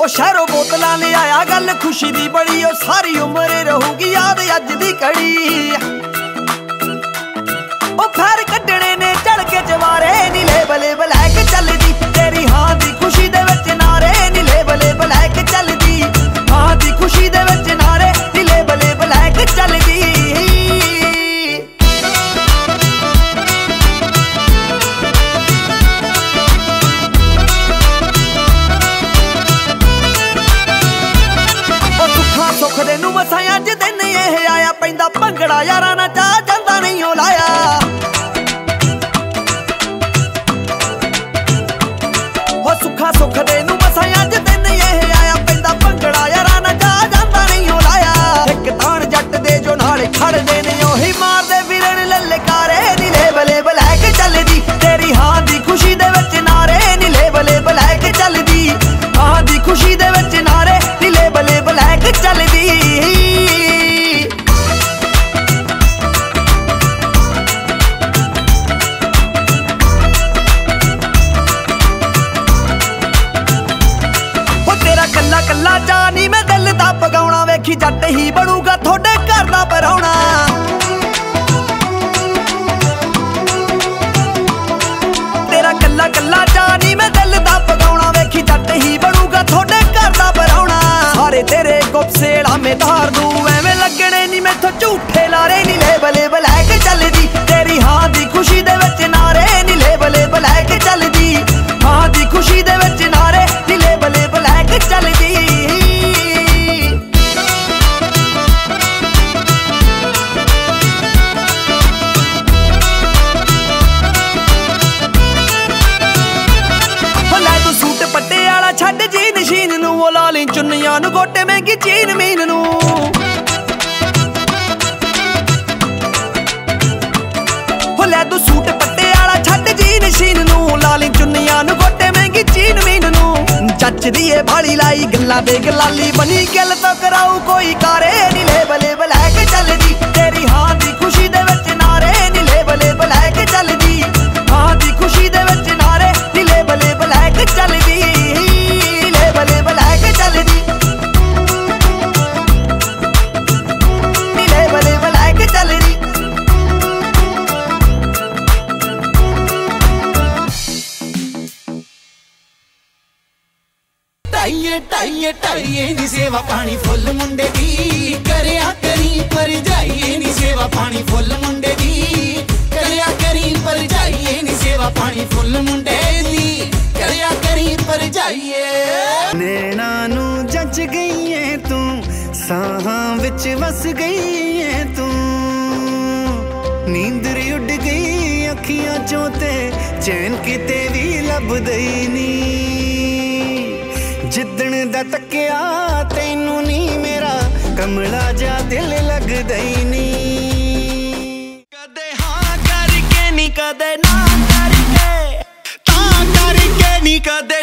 ਉਹ ਸ਼ਹਿਰੋਂ ਬੋਤਲਾਂ ਲਿਆਇਆ, ਗੱਲ ਖੁਸ਼ੀ ਦੀ ਬੜੀ, ਉਹ ਸਾਰੀ ਉਮਰ ਰਹੂਗੀ ਯਾਦ ਅੱਜ ਦੀ ਕੜੀ ਭੰਗੜਾ ਯਾਰਾਂ ਨਾਲ ਚਾ ਜਾਂਦਾ ਨਹੀਂ ਉਹ ਲਾਇਆ। ਹੋ ਸੁੱਖਾ ਸੁੱਖ ਦੇ ਕੱਲਾ ਜਾ ਜਾਨੀ ਮੈਂ ਦਿਲ ਦਾ ਪਗਾਉਣਾ ਵੇਖੀ ਜੱਟ ਹੀ ਬਣੂਗਾ ਤੁਹਾਡੇ ਘਰ ਦਾ ਪਰੌਣਾ। ਤੇਰਾ ਕੱਲਾ ਕੱਲਾ ਜਾਨੀ ਮੈਂ ਦਿਲ ਦਾ ਪਗਾਉਣਾ ਵੇਖੀ ਜੱਟ ਹੀ ਬਣੂਗਾ ਤੁਹਾਡੇ ਘਰ ਦਾ ਪਰੌਣਾ। ਸਾਰੇ ਤੇਰੇ ਗੁਪਸੇੜਾ ਮੇ ਧਾਰ ਦੂ, ਐਵੇਂ ਲੱਗਣੇ ਨਹੀਂ ਮੈਥੋਂ ਝੂਠੇ ਲਾਰੇ ਨੀ ਉਹ ਨੂੰ ਗੋਟੇ ਮਹਿੰਗੀ ਚੀਨ ਮੀਨ ਨੂੰ। ਹੋ ਲੈ ਤੂੰ ਸੂਟ ਪੱਟੇ ਵਾਲਾ ਛੱਡ ਜੀ ਨਸ਼ੀਨ ਨੂੰ। ਲਾਲੀ ਚੁੰਨੀਆਂ ਨੂੰ ਗੋਟੇ ਮਹਿੰਗੀ ਚੀਨ ਮੀਨ ਨੂੰ। ਚੱਚਦੀ ਏ ਭਾਲੀ ਲਾਈ, ਗੱਲਾਂ ਦੇ ਗਲਾਲੀ ਬਣੀ, ਗੱਲ ਤੋਂ ਕਰਾਉ ਕੋਈ ਕਾਰੇ ਨੀ ਬਲੇ ਟਾਈਏ ਟਾਈਏ ਟਾਈਏ ਨੀ ਸੇਵਾ ਪਾਣੀ ਫੁੱਲ ਮੁੰਡੇ ਦੀ। ਕਰਿਆ ਕਰੀ ਪਰ ਜਾਈਏ ਨੀ ਸੇਵਾ ਪਾਣੀ ਫੁੱਲ ਮੁੰਡੇ ਦੀ। ਕਰਿਆ ਕਰੀ ਪਰ ਜਾਈਏ ਨੀ ਸੇਵਾ ਪਾਣੀ ਫੁੱਲ ਮੁੰਡੇ ਦੀ। ਕਰਿਆ ਕਰੀ ਪਰ ਜਾਈਏ। ਨੈਣਾ ਨੂੰ ਜੱਜ ਗਈ ਏ ਤੂੰ, ਸਾਹਾਂ ਵਿੱਚ ਵਸ ਗਈ ਏ ਤੂੰ। ਨੀਂਦਰ ਉੱਡ ਗਈ, ਅੱਖੀਆਂ ਚੋਂ ਤੇ ਚੈਨ ਕਿਤੇ ਵੀ ਲੱਭਦਾ ਹੀ ਨਹੀਂ ਜਿੱਦਣ ਦਾ ਤੱਕਿਆ, ਤੈਨੂੰ ਨਹੀਂ ਮੇਰਾ ਕਮਲਾ ਜਾ ਦਿਲ ਲੱਗਦਾ ਹੀ ਨਹੀਂ ਕਦੇ ਹਾਂ ਕਰਕੇ ਨਹੀਂ ਕਦੇ ਨਾ ਕਰਕੇ। ਤਾਂ ਕਰਕੇ ਨਹੀਂ ਕਦੇ